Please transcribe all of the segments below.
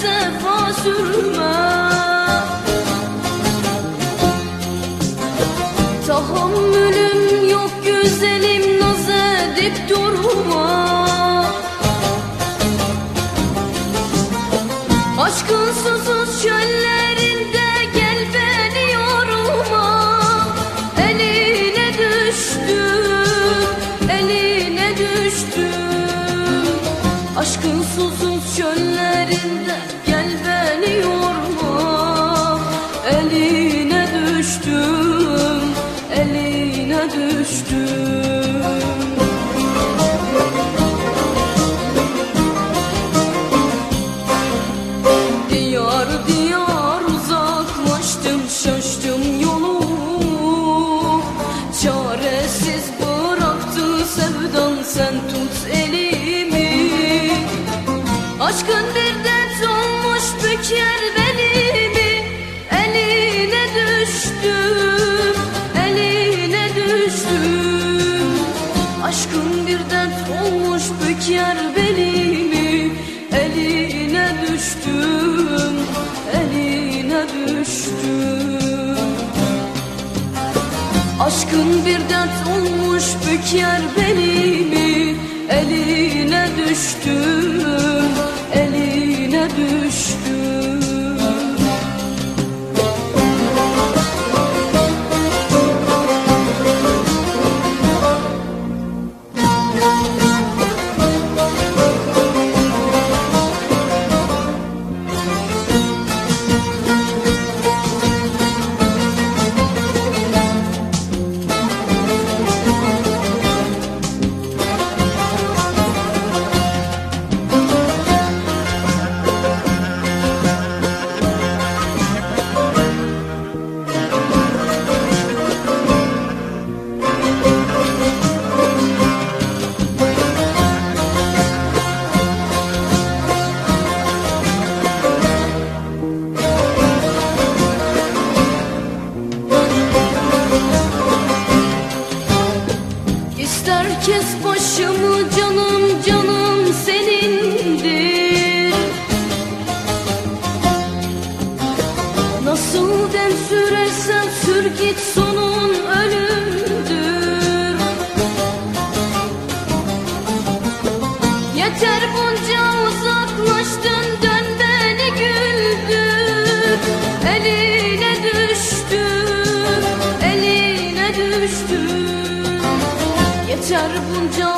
sefa sür çöllerinde gel yorma. Eline düştüm, eline düştüm. Diyar diyar uzaklaştım şaştım yolumu Çaresiz bıraktı sevdan sen tut elimi. Aşkın Aşkın bir dert olmuş büker belimi Eline düştüm, eline düştüm. Aşkın bir dert olmuş büker belimi başımı canım canım senindir. Nasıl dem sürersen sür git sonun ölümdür. Yeter bunca uzaklaştın dön beni güldür. Eline düştüm, eline düştüm Yeter bunca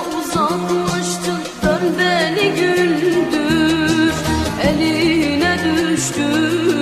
dön beni güldür. Eline düştüm,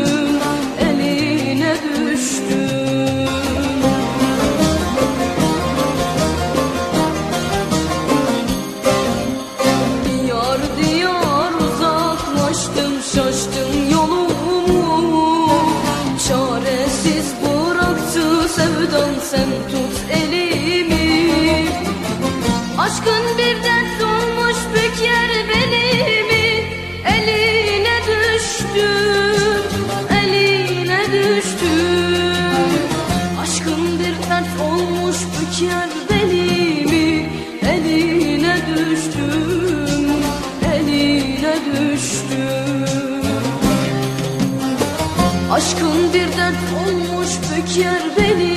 dert olmuş büker belimi. Eline düştüm, eline düştüm. Aşkın bir dert olmuş büker beni